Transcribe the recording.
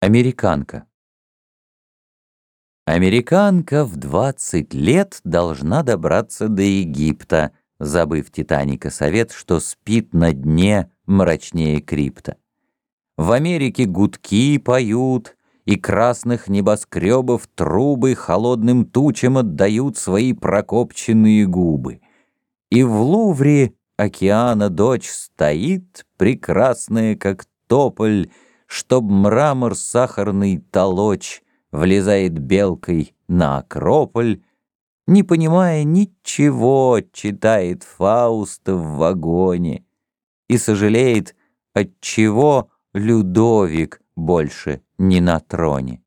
Американка. Американка в 20 лет должна добраться до Египта, забыв Титаника совет, что спит на дне мрачнее крипта. В Америке гудки поют, и красных небоскребов трубы холодным тучам отдают свои прокопченные губы. И в Лувре океана дочь стоит, прекрасная, как тополь, Чтоб мрамор сахарный толочь, Влезает белкой на Акрополь, Не понимая ничего, Читает Фауста в вагоне И сожалеет, отчего Людовик больше не на троне.